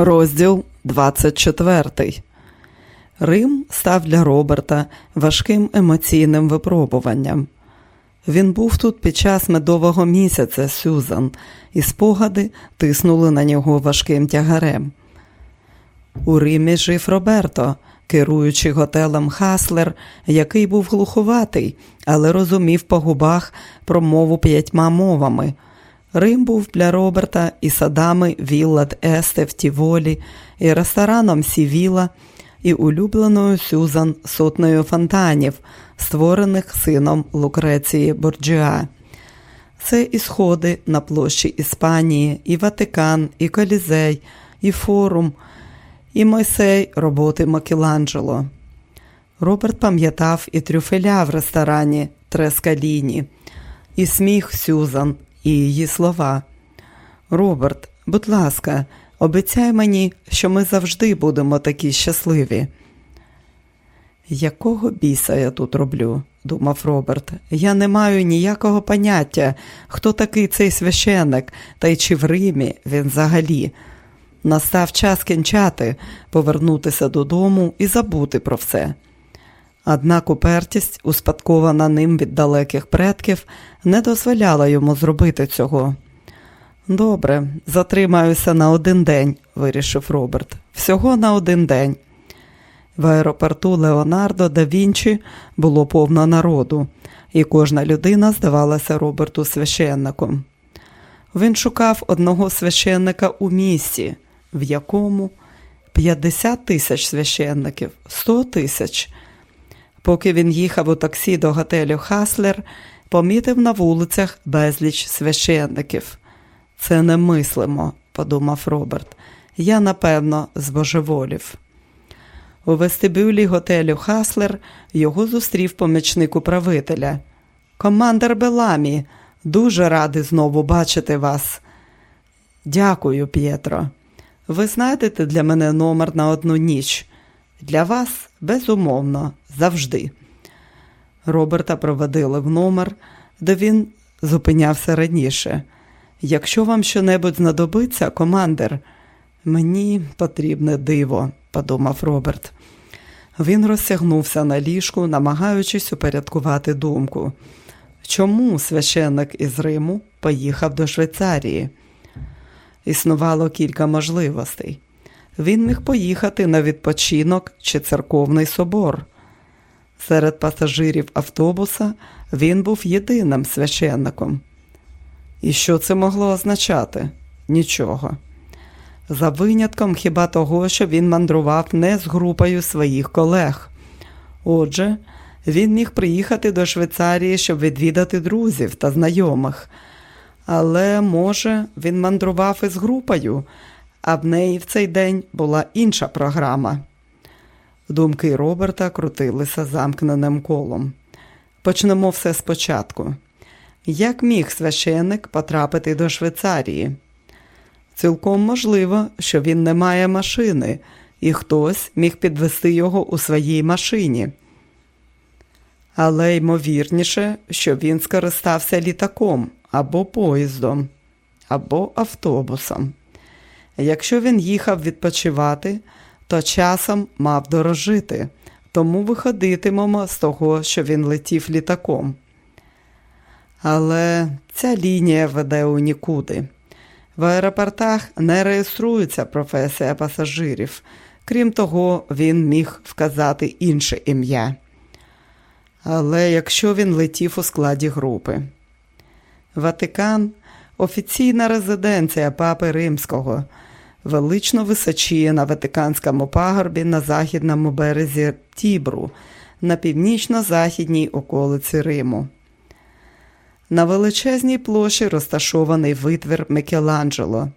Розділ 24. Рим став для Роберта важким емоційним випробуванням. Він був тут під час медового місяця Сюзан, і спогади тиснули на нього важким тягарем. У Римі жив Роберто, керуючи готелем Хаслер, який був глуховатий, але розумів по губах промову п'ятьма мовами. Рим був для Роберта і садами Вілла Есте в Тіволі, і рестораном Сівіла, і улюбленою Сюзан сотнею фонтанів, створених сином Лукреції Борджіа. Це і сходи на площі Іспанії, і Ватикан, і Колізей, і форум, і Мойсей роботи Мікеланджело. Роберт пам'ятав і трюфеля в ресторані Тре Скаліні, і сміх Сюзан, і її слова. Роберт, будь ласка, обіцяй мені, що ми завжди будемо такі щасливі. Якого біса я тут роблю? думав Роберт. Я не маю ніякого поняття, хто такий цей священник, та й чи в Римі він взагалі. Настав час кінчати, повернутися додому і забути про все. Однак упертість, успадкована ним від далеких предків, не дозволяла йому зробити цього. Добре, затримаюся на один день, вирішив Роберт. Всього на один день. В аеропорту Леонардо да Вінчі було повно народу, і кожна людина здавалася Роберту священником. Він шукав одного священника у місті, в якому 50 тисяч священників, 100 тисяч. Поки він їхав у таксі до готелю Хаслер, помітив на вулицях безліч священників. Це немислимо, подумав Роберт. Я, напевно, збожеволів. У вестибюлі готелю Хаслер його зустрів помічник управителя. Командер Беламі, дуже радий знову бачити вас. Дякую, П'єтро. Ви знайдете для мене номер на одну ніч. Для вас, безумовно, завжди. Роберта проводили в номер, де він зупинявся раніше. Якщо вам щонебудь знадобиться, командир, мені потрібне диво, подумав Роберт. Він розтягнувся на ліжку, намагаючись упорядкувати думку. Чому священник із Риму поїхав до Швейцарії? Існувало кілька можливостей. Він міг поїхати на відпочинок чи церковний собор. Серед пасажирів автобуса він був єдиним священником. І що це могло означати? Нічого. За винятком хіба того, що він мандрував не з групою своїх колег. Отже, він міг приїхати до Швейцарії, щоб відвідати друзів та знайомих. Але, може, він мандрував із групою, а в неї в цей день була інша програма. Думки Роберта крутилися замкненим колом. Почнемо все спочатку. Як міг священник потрапити до Швейцарії? Цілком можливо, що він не має машини, і хтось міг підвести його у своїй машині. Але ймовірніше, що він скористався літаком або поїздом, або автобусом. Якщо він їхав відпочивати, то часом мав дорожити, тому виходитимемо з того, що він летів літаком. Але ця лінія веде у нікуди. В аеропортах не реєструється професія пасажирів. Крім того, він міг вказати інше ім'я. Але якщо він летів у складі групи, Ватикан офіційна резиденція Папи Римського, велично височіє на Ватиканському пагорбі на західному березі Тібру, на північно-західній околиці Риму. На величезній площі розташований витвір Микеланджело,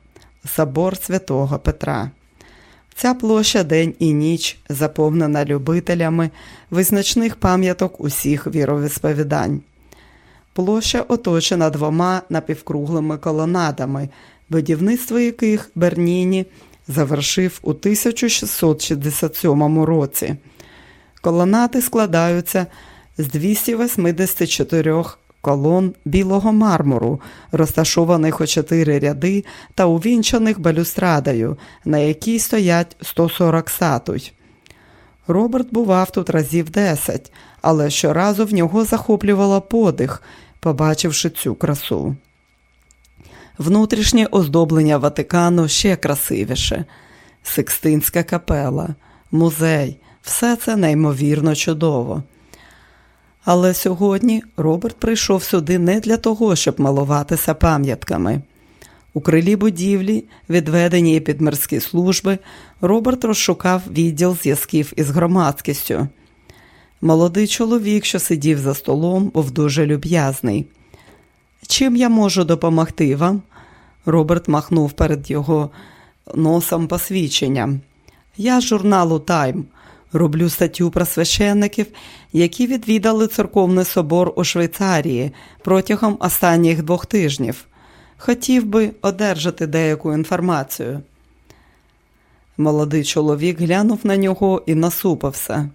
собор святого Петра. Ця площа день і ніч заповнена любителями визначних пам'яток усіх віровісповідань. Площа оточена двома напівкруглими колонадами, будівництво яких Берніні завершив у 1667 році. Колонади складаються з 284 колон білого мармуру, розташованих у чотири ряди та увінчаних балюстрадою, на якій стоять 140 статуй. Роберт бував тут разів десять, але щоразу в нього захоплювало подих, побачивши цю красу. Внутрішнє оздоблення Ватикану ще красивіше. Сикстинська капела, музей все це неймовірно чудово. Але сьогодні Роберт прийшов сюди не для того, щоб малуватися пам'ятками. У крилі будівлі, відведеній під морські служби, Роберт розшукав відділ зв'язків із громадськістю. Молодий чоловік, що сидів за столом, був дуже люб'язний. Чим я можу допомогти вам? Роберт махнув перед його носом посвідченням. Я з журналу Тайм роблю статтю про священників, які відвідали церковний собор у Швейцарії протягом останніх двох тижнів. Хотів би одержати деяку інформацію. Молодий чоловік глянув на нього і насупився.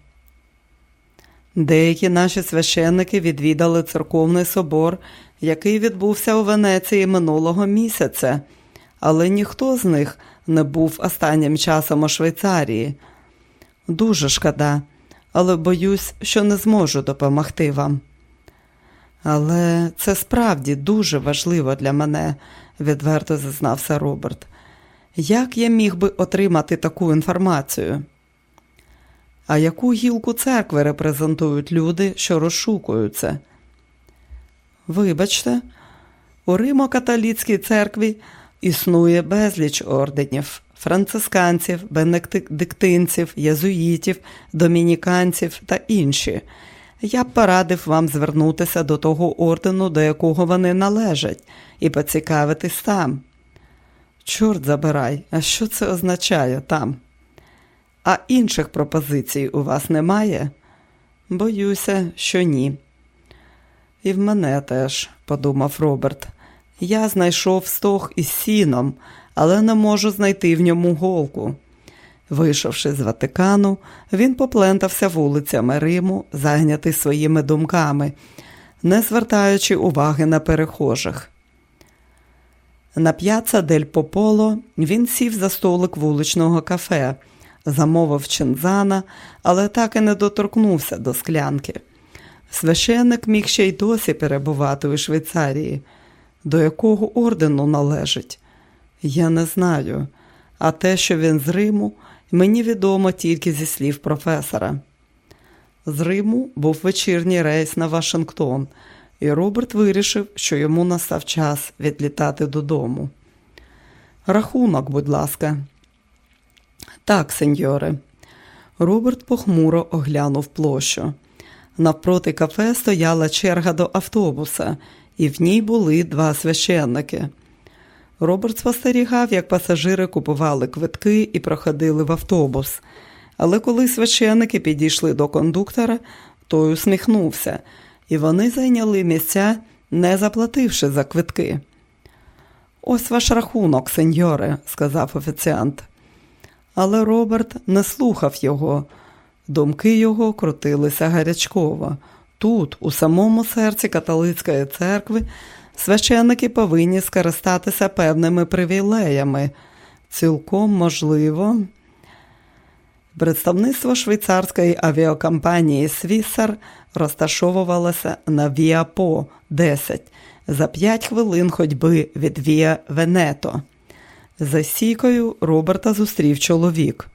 Деякі наші священники відвідали церковний собор, який відбувся у Венеції минулого місяця, але ніхто з них не був останнім часом у Швейцарії. Дуже шкода, але боюсь, що не зможу допомогти вам. Але це справді дуже важливо для мене, відверто зазнався Роберт. Як я міг би отримати таку інформацію? А яку гілку церкви репрезентують люди, що розшукуються? Вибачте, у Римо-католіцькій церкві існує безліч орденів францисканців, бенедиктинців, єзуїтів, домініканців та інші. Я б порадив вам звернутися до того ордену, до якого вони належать, і поцікавитись там. Чорт забирай, а що це означає там? А інших пропозицій у вас немає? Боюся, що ні. І в мене теж, подумав Роберт. Я знайшов стог із сіном, але не можу знайти в ньому голку. Вийшовши з Ватикану, він поплентався вулицями Риму, зайнятий своїми думками, не звертаючи уваги на перехожих. На п'яца Дель Пополо він сів за столик вуличного кафе, замовив чинзана, але так і не доторкнувся до склянки. Священник міг ще й досі перебувати у Швейцарії, до якого ордену належить. Я не знаю, а те, що він з Риму, мені відомо тільки зі слів професора. З Риму був вечірній рейс на Вашингтон, і Роберт вирішив, що йому настав час відлітати додому. Рахунок, будь ласка. Так, сеньоре. Роберт похмуро оглянув площу. Навпроти кафе стояла черга до автобуса, і в ній були два священники. Роберт спостерігав, як пасажири купували квитки і проходили в автобус. Але коли священники підійшли до кондуктора, той усміхнувся, і вони зайняли місця, не заплативши за квитки. Ось ваш рахунок, сеньоре, сказав офіціант. Але Роберт не слухав його. Думки його крутилися гарячково. Тут, у самому серці католицької церкви, священники повинні скористатися певними привілеями. Цілком можливо. Представництво швейцарської авіакомпанії Свісар розташовувалося на Віа По 10 за 5 хвилин ходьби від Віа Венето. За стійкою Роберта зустрів чоловік.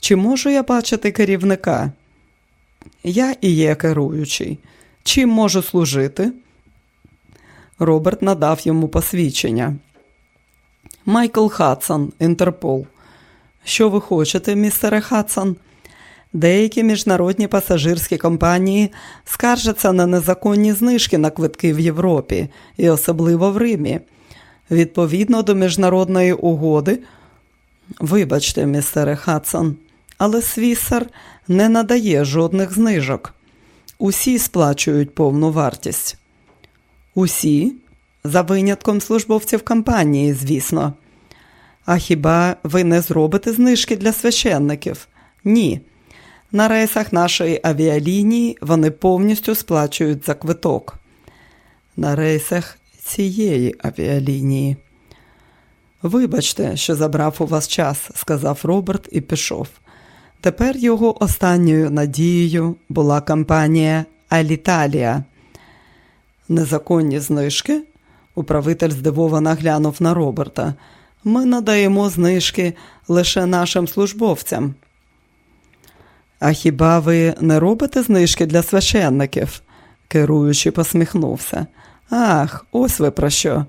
Чи можу я бачити керівника? Я і є керуючий. Чим можу служити? Роберт надав йому посвідчення. Майкл Хадсон, Інтерпол. Що ви хочете, містере Хадсон? Деякі міжнародні пасажирські компанії скаржаться на незаконні знижки на квитки в Європі і особливо в Римі. Відповідно до міжнародної угоди, вибачте, містере Хадсон, але Свіссейр не надає жодних знижок. Усі сплачують повну вартість. Усі, за винятком службовців компанії, звісно. А хіба ви не зробите знижки для священників? Ні. На рейсах нашої авіалінії вони повністю сплачують за квиток. на рейсах цієї авіалінії. Вибачте, що забрав у вас час, сказав Роберт і пішов. Тепер його останньою надією була компанія Аліталія. Незаконні знижки? Управитель здивовано глянув на Роберта. Ми надаємо знижки лише нашим службовцям. А хіба ви не робите знижки для священників? керуючий посміхнувся. Ах, ось ви про що.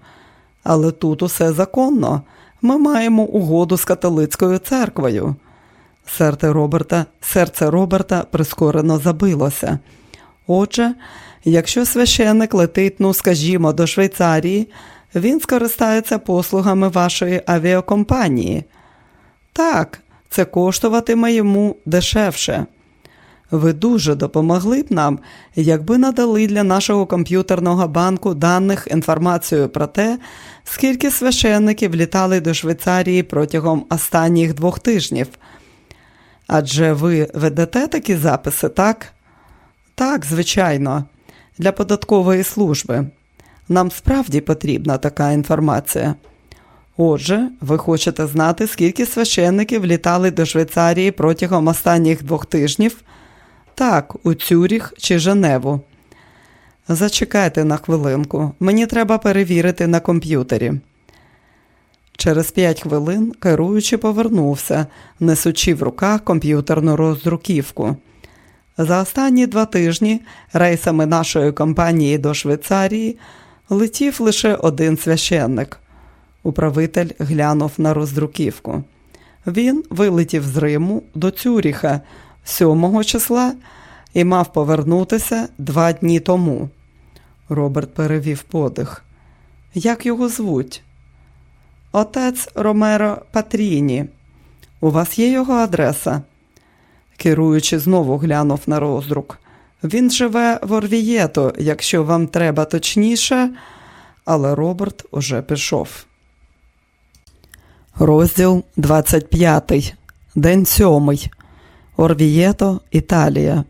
Але тут усе законно. Ми маємо угоду з католицькою церквою. Серце Роберта, серце Роберта прискорено забилося. Отже, якщо священник летить, ну, скажімо, до Швейцарії, він скористається послугами вашої авіакомпанії. Так, це коштуватиме йому дешевше. Ви дуже допомогли б нам, якби надали для нашого комп'ютерного банку даних інформацію про те, скільки священників літали до Швейцарії протягом останніх двох тижнів. Адже ви ведете такі записи, так? Так, звичайно, для податкової служби. Нам справді потрібна така інформація. Отже, ви хочете знати, скільки священників літали до Швейцарії протягом останніх двох тижнів? Так, у Цюріх чи Женеву. Зачекайте на хвилинку, мені треба перевірити на комп'ютері. Через п'ять хвилин керуючий повернувся, несучи в руках комп'ютерну роздруківку. За останні два тижні рейсами нашої компанії до Швейцарії летів лише один священник. Управитель глянув на роздруківку. Він вилетів з Риму до Цюріха 7 числа і мав повернутися два дні тому. Роберт перевів подих. Як його звуть? Отець Ромеро Патріні. У вас є його адреса? Керуючи, знову глянув на роздрук. Він живе в Орвієто, якщо вам треба точніше, але Роберт уже пішов. Розділ 25. День 7. Орвієто, Італія.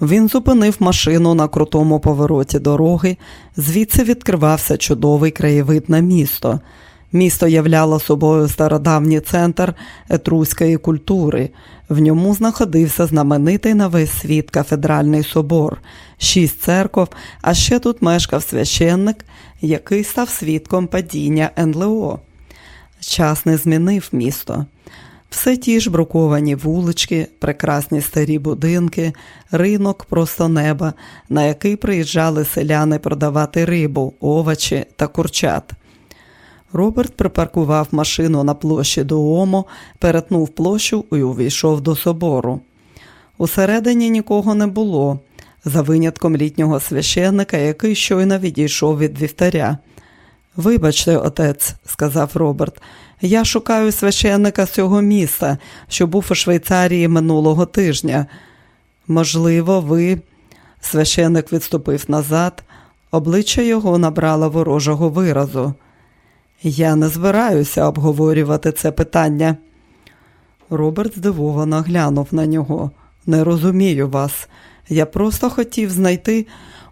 Він зупинив машину на крутому повороті дороги, звідси відкривався чудовий краєвид на місто. Місто являло собою стародавній центр етруської культури. В ньому знаходився знаменитий на весь світ кафедральний собор, шість церков, а ще тут мешкав священник, який став свідком падіння НЛО. Час не змінив місто. Все ті ж бруковані вулички, прекрасні старі будинки, ринок просто неба, на який приїжджали селяни продавати рибу, овочі та курчат. Роберт припаркував машину на площі Дуомо, перетнув площу і увійшов до собору. Усередині нікого не було, за винятком літнього священника, який щойно відійшов від вівтаря. Вибачте, отець, сказав Роберт, я шукаю священника з цього міста, що був у Швейцарії минулого тижня. Можливо, ви. Священник відступив назад, обличчя його набрало ворожого виразу. Я не збираюся обговорювати це питання. Роберт здивовано глянув на нього. Не розумію вас. Я просто хотів знайти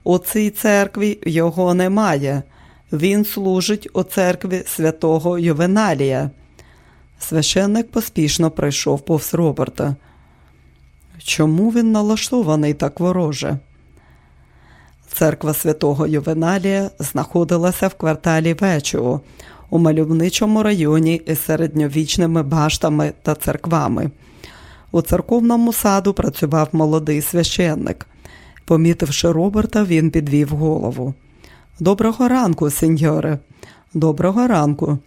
у цій церкві його немає. Він служить у церкві святого Ювеналія. Священник поспішно пройшов повз Роберта. Чому він налаштований так вороже? Церква святого Ювеналія знаходилася в кварталі Вечого, у мальовничому районі із середньовічними баштами та церквами. У церковному саду працював молодий священник. Помітивши Роберта, він підвів голову. Доброго ранку, сеньоре. Доброго ранку.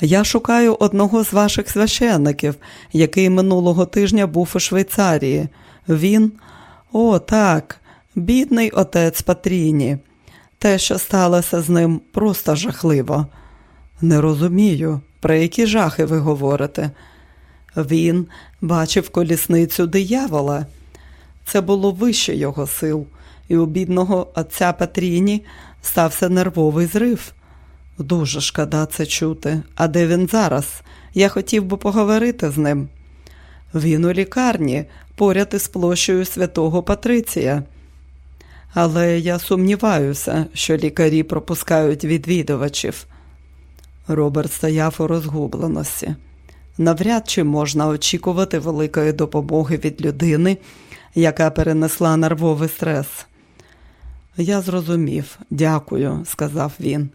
Я шукаю одного з ваших священників, який минулого тижня був у Швейцарії. Він, о, так, бідний отець Патріні. Те, що сталося з ним, просто жахливо. Не розумію, про які жахи ви говорите. Він бачив колісницю диявола. Це було вище його сил і у бідного отця Патріні стався нервовий зрив. Дуже шкода це чути. А де він зараз? Я хотів би поговорити з ним. Він у лікарні, поряд із площею святого Патриція. Але я сумніваюся, що лікарі пропускають відвідувачів. Роберт стояв у розгубленості. Навряд чи можна очікувати великої допомоги від людини, яка перенесла нервовий стрес. Я зрозумів, дякую, сказав він.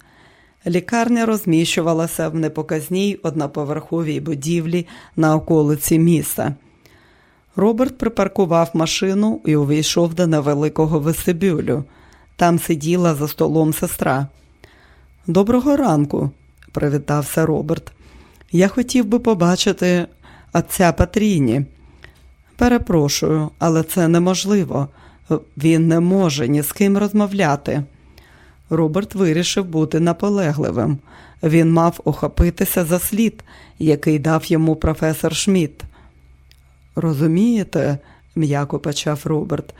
Лікарня розміщувалася в непоказній одноповерховій будівлі на околиці міста. Роберт припаркував машину і увійшов до невеликого вестибюлю. Там сиділа за столом сестра. Доброго ранку, привітався Роберт. Я хотів би побачити отця Патріні. Перепрошую, але це неможливо. Він не може ні з ким розмовляти. Роберт вирішив бути наполегливим. Він мав охопитися за слід, який дав йому професор Шмідт. Розумієте, м'яко почав Роберт.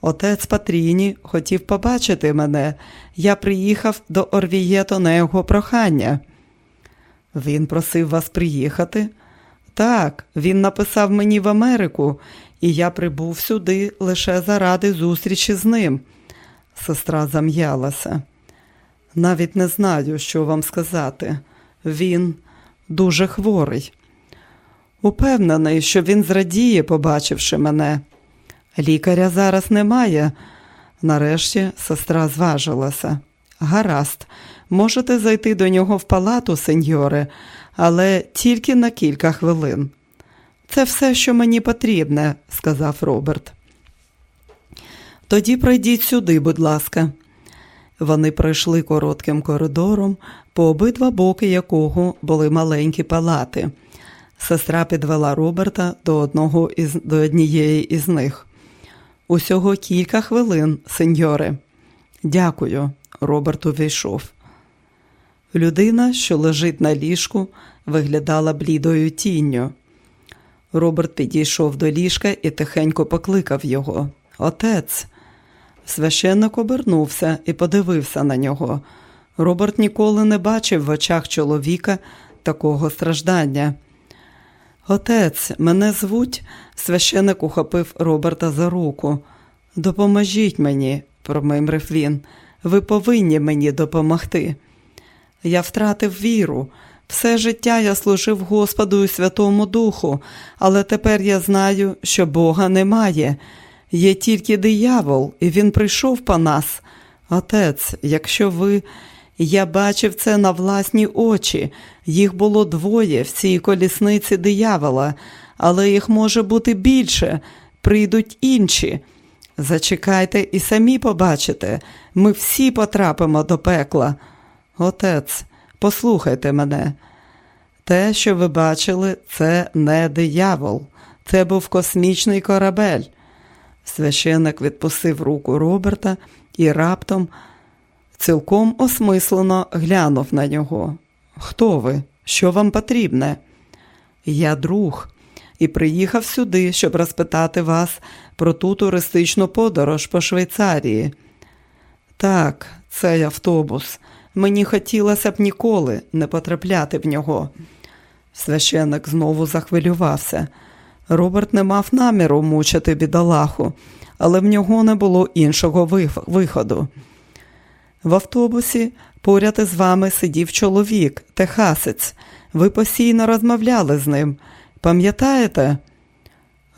Отець Патріні хотів побачити мене. Я приїхав до Орвієто на його прохання. Він просив вас приїхати? Так, він написав мені в Америку, і я прибув сюди лише заради зустрічі з ним. Сестра зам'ялася. Навіть не знаю, що вам сказати. Він дуже хворий. Упевнений, що він зрадіє, побачивши мене. Лікаря зараз немає. Нарешті сестра зважилася. Гаразд, можете зайти до нього в палату, сеньоре, але тільки на кілька хвилин. Це все, що мені потрібне, сказав Роберт. Тоді пройдіть сюди, будь ласка. Вони пройшли коротким коридором, по обидва боки якого були маленькі палати. Сестра підвела Роберта до одного із до однієї із них. Усього кілька хвилин, сеньоре. Дякую, Роберт увійшов. Людина, що лежить на ліжку, виглядала блідою тінню. Роберт підійшов до ліжка і тихенько покликав його. Отець. Священник обернувся і подивився на нього. Роберт ніколи не бачив в очах чоловіка такого страждання. Отець, мене звуть, священик ухопив Роберта за руку. Допоможіть мені, промимрив він. Ви повинні мені допомогти. Я втратив віру. Все життя я служив Господу і Святому Духу, але тепер я знаю, що Бога немає. Є тільки диявол, і він прийшов по нас. Отець, якщо ви. Я бачив це на власні очі. Їх було двоє в цій колісниці диявола, але їх може бути більше. Прийдуть інші. Зачекайте і самі побачите, ми всі потрапимо до пекла. Отець, послухайте мене. Те, що ви бачили, це не диявол, це був космічний корабель. Священник відпустив руку Роберта і раптом цілком осмислено глянув на нього. Хто ви? Що вам потрібне? Я друг і приїхав сюди, щоб розпитати вас про ту туристичну подорож по Швейцарії. Так, цей автобус. Мені хотілося б ніколи не потрапляти в нього. Священник знову захвилювався. Роберт не мав наміру мучити бідолаху, але в нього не було іншого виходу. В автобусі поряд із вами сидів чоловік, техасець. Ви постійно розмовляли з ним. Пам'ятаєте?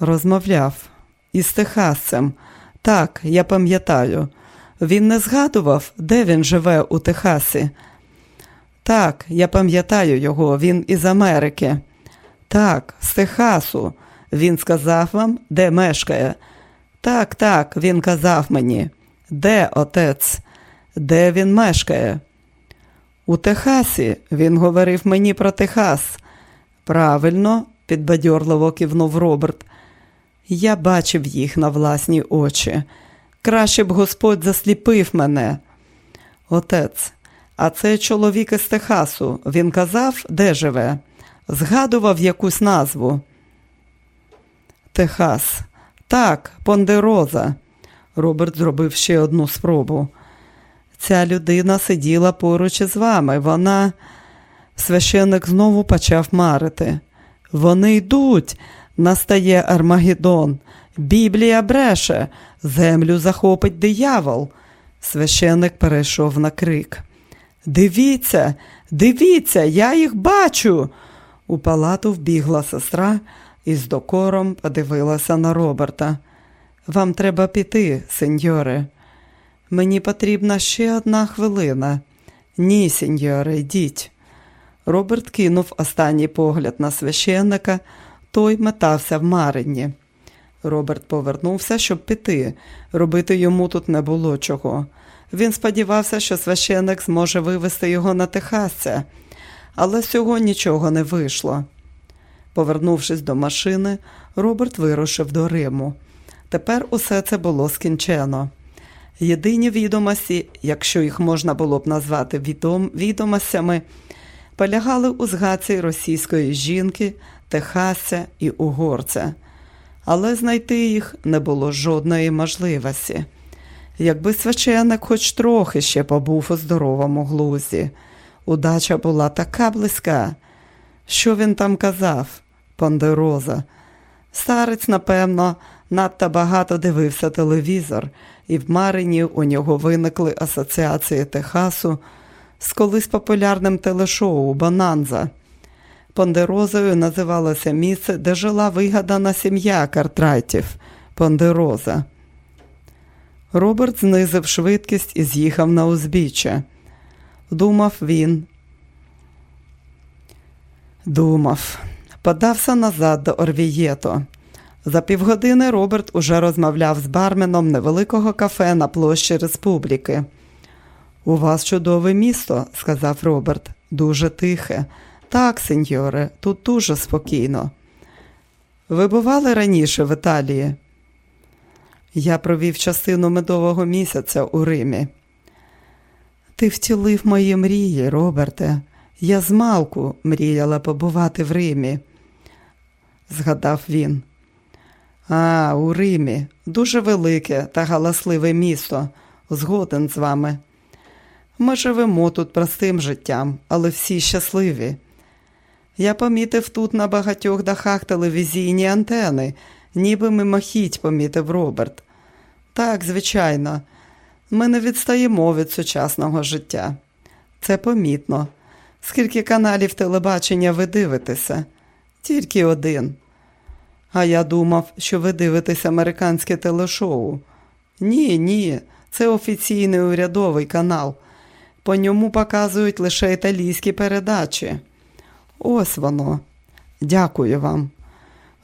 Розмовляв із техасцем. Так, я пам'ятаю. Він не згадував, де він живе у Техасі. Так, я пам'ятаю його, він із Америки. Так, з Техасу. Він сказав вам, де мешкає. Так, так, він казав мені. Де отець? Де він мешкає? У Техасі. Він говорив мені про Техас. Правильно, підбадьорливо кивнув Роберт. Я бачив їх на власні очі. Краще б Господь засліпив мене. Отець, а цей чоловік із Техасу, він казав, де живе? Згадував якусь назву. Техас. Так, Пондероза. Роберт зробив ще одну спробу. Ця людина сиділа поруч із вами. Вона. Священник знову почав марити. Вони йдуть, настає Армагеддон. Біблія бреше, землю захопить диявол. Священик перейшов на крик. Дивіться, дивіться, я їх бачу. У палату вбігла сестра і з докором подивилася на Роберта. Вам треба піти, сеньоре. Мені потрібна ще одна хвилина. Ні, сеньоре, йдіть. Роберт кинув останній погляд на священника, той метався в Марині. Роберт повернувся, щоб піти. Робити йому тут не було чого. Він сподівався, що священник зможе вивести його на Техасця, але з цього нічого не вийшло. Повернувшись до машини, Роберт вирушив до Риму. Тепер усе це було скінчено. Єдині відомості, якщо їх можна було б назвати відом... відомостями, полягали у згадці російської жінки, техасця і угорця, але знайти їх не було жодної можливості. Якби священник хоч трохи ще побув у здоровому глузі, удача була така близька. Що він там казав, Пондероза? Старець, напевно, надто багато дивився телевізор, і в Марині у нього виникли асоціації Техасу з колись популярним телешоу Бонанза. Пондерозою називалося місце, де жила вигадана сім'я Картрайтів Пондероза. Роберт знизив швидкість і з'їхав на узбіччя. Думав він. Думав, подався назад до Орвієто. За півгодини Роберт уже розмовляв з барменом невеликого кафе на площі Республіки. У вас чудове місто, сказав Роберт, дуже тихе. Так, сеньоре, тут дуже спокійно. Ви бували раніше в Італії? Я провів частину медового місяця у Римі. Ти втілив мої мрії, Роберте. Я з малку мріяла побувати в Римі, згадав він. А, у Римі дуже велике та галасливе місто. Згоден з вами. Ми живемо тут простим життям, але всі щасливі. Я помітив тут на багатьох дахах телевізійні антени, ніби мимохідь помітив Роберт. Так, звичайно, ми не відстаємо від сучасного життя. Це помітно. Скільки каналів телебачення ви дивитеся? Тільки один. А я думав, що ви дивитесь американське телешоу. Ні, ні, це офіційний урядовий канал. По ньому показують лише італійські передачі. Ось воно. Дякую вам.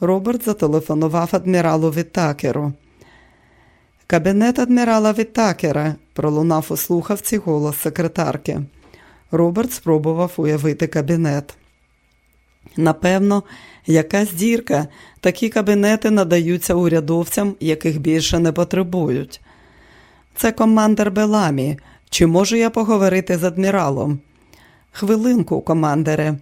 Роберт зателефонував адміралу Віттакеру. Кабінет адмірала Віттакера, пролунав у слухавці голос секретарки. Роберт спробував уявити кабінет. Напевно, якась дірка, такі кабінети надаються урядовцям, яких більше не потребують. Це командир Беламі. Чи можу я поговорити з адміралом? Хвилинку, командире.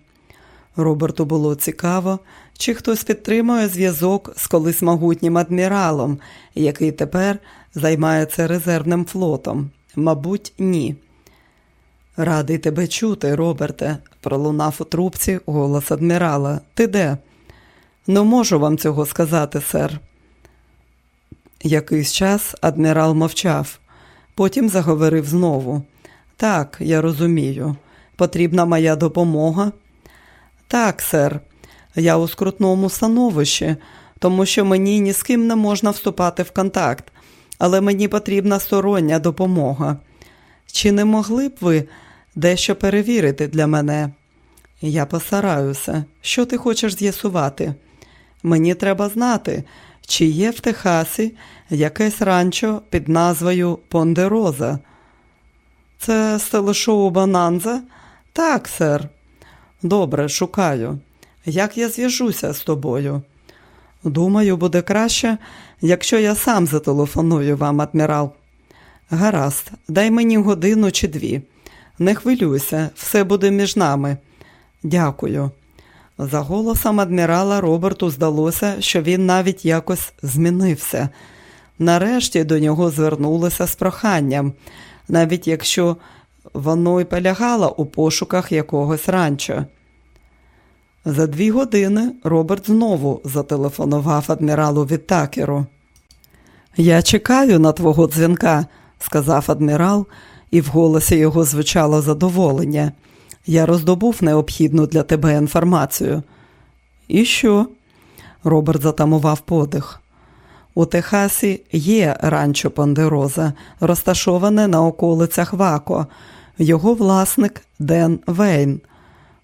Роберту було цікаво, чи хтось підтримує зв'язок з колись могутнім адміралом, який тепер займається резервним флотом. Мабуть, ні. Радий тебе чути, Роберте, пролунав у трубці голос адмірала. Ти де? Не можу вам цього сказати, сер. Якийсь час адмірал мовчав, потім заговорив знову. Так, я розумію. Потрібна моя допомога? Так, сер, я у скрутному становищі, тому що мені ні з ким не можна вступати в контакт, але мені потрібна стороння допомога. Чи не могли б ви дещо перевірити для мене? Я постараюся. Що ти хочеш з'ясувати? Мені треба знати, чи є в Техасі якесь ранчо під назвою Пондероза. Це стелешоу Бананза? Так, сер. Добре, шукаю. Як я зв'яжуся з тобою? Думаю, буде краще, якщо я сам зателефоную вам, адмірал. Гаразд, дай мені годину чи дві. Не хвилюйся, все буде між нами. Дякую. За голосом адмірала Роберту здалося, що він навіть якось змінився. Нарешті до нього звернулися з проханням, навіть якщо воно й полягало у пошуках якогось ранчо. За дві години Роберт знову зателефонував адміралу Віттакеру. Я чекаю на твого дзвінка, сказав адмірал, і в голосі його звучало задоволення. Я роздобув необхідну для тебе інформацію. І що? Роберт затамував подих. У Техасі є ранчо Пондероза, розташоване на околицях Вако. Його власник Ден Вейн.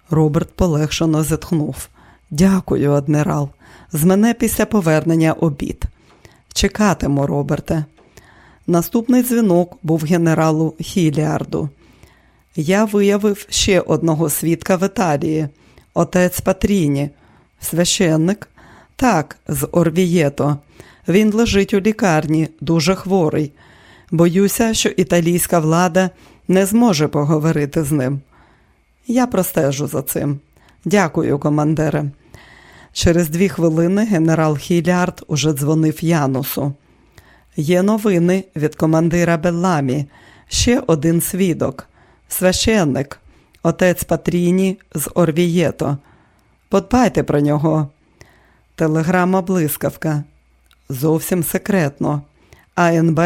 Роберт полегшено зітхнув. Дякую, адмірал. З мене після повернення обід. Чекатиму, Роберте. Наступний дзвінок був генералу Хіліарду. Я виявив ще одного свідка в Італії, отець Патріні, священник. Так, з Орвієто. Він лежить у лікарні, дуже хворий. Боюся, що італійська влада не зможе поговорити з ним. Я простежу за цим. Дякую, командире. Через дві хвилини генерал Хілярд уже дзвонив Янусу. Є новини від командира Белламі, ще один свідок, священник, отець Патріні з Орвієто. Подбайте про нього. Телеграма блискавка. Зовсім секретно. АНБ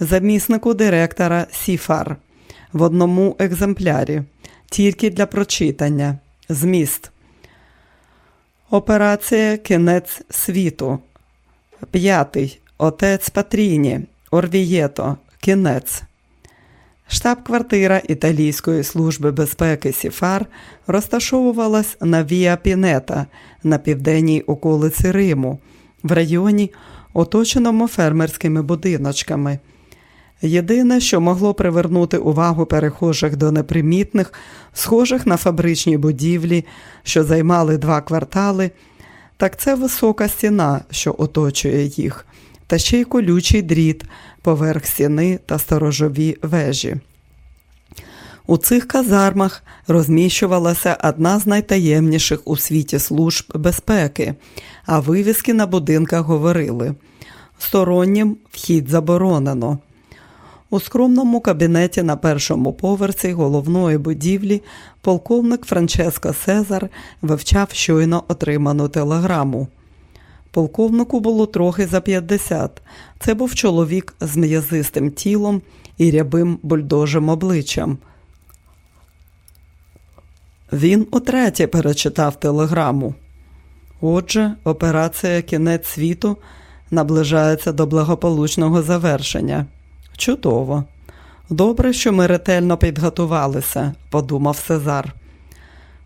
заміснику директора Сіфар в одному екземплярі, тільки для прочитання. Зміст. Операція Кінець світу. П'ятий. Отець Патріні. Орвієто. Кінець. Штаб-квартира Італійської служби безпеки Сіфар розташовувалась на Віа Пінета на південній околиці Риму, в районі, оточеному фермерськими будиночками. Єдине, що могло привернути увагу перехожих до непримітних, схожих на фабричні будівлі, що займали два квартали, так це висока стіна, що оточує їх, та ще й колючий дріт поверх стіни та сторожові вежі. У цих казармах розміщувалася одна з найтаємніших у світі служб безпеки, а вивіски на будинках говорили стороннім вхід заборонено. У скромному кабінеті на першому поверсі головної будівлі полковник Франческо Сезар вивчав щойно отриману телеграму. Полковнику було трохи за 50. Це був чоловік з м'язистим тілом і рябим бульдожим обличчям. Він утретє перечитав телеграму. Отже, операція Кінець світу наближається до благополучного завершення. Чудово. Добре, що ми ретельно підготувалися, подумав Сезар.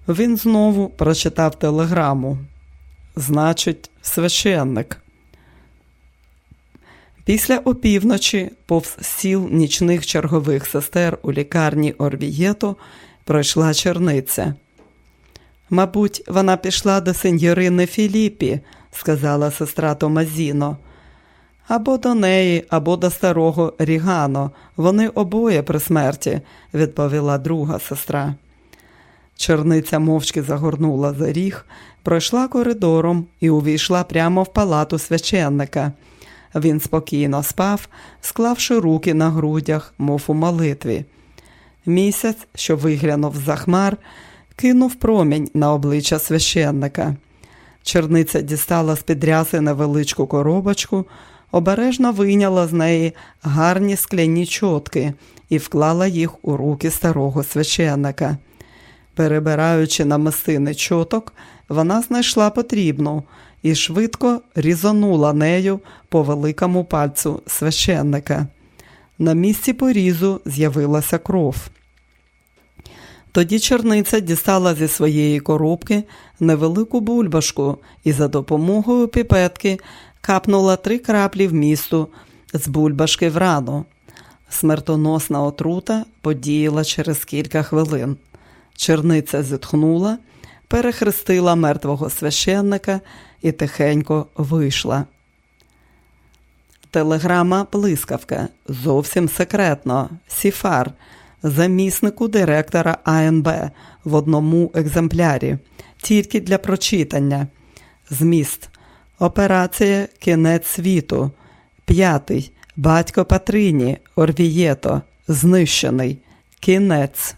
Він знову прочитав телеграму. Значить, священник. Після опівночі, повз сіл нічних чергових сестер у лікарні Орвієто пройшла черниця. Мабуть, вона пішла до сеньорини Філіпі, сказала сестра Томазіно. Або до неї, або до старого Рігано. Вони обоє при смерті, відповіла друга сестра. Черниця мовчки загорнула за ріг, пройшла коридором і увійшла прямо в палату священника. Він спокійно спав, склавши руки на грудях, мов у молитві. Місяць, що виглянув за хмар, кинув промінь на обличчя священника. Черниця дістала з під ряси невеличку коробочку, обережно вийняла з неї гарні скляні чотки і вклала їх у руки старого священника. Перебираючи намистини чоток, вона знайшла потрібну і швидко різонула нею по великому пальцю священника. На місці порізу з'явилася кров. Тоді черниця дістала зі своєї коробки невелику бульбашку і за допомогою піпетки капнула три краплі в місту з бульбашки в рану. Смертоносна отрута подіяла через кілька хвилин. Черниця зітхнула, перехрестила мертвого священника і тихенько вийшла. Телеграма блискавка зовсім секретно, Сіфар, заміснику директора АНБ в одному екземплярі, тільки для прочитання. Зміст. Операція Кінець світу. П'ятий. Батько Патрині. Орвієто. Знищений. Кінець.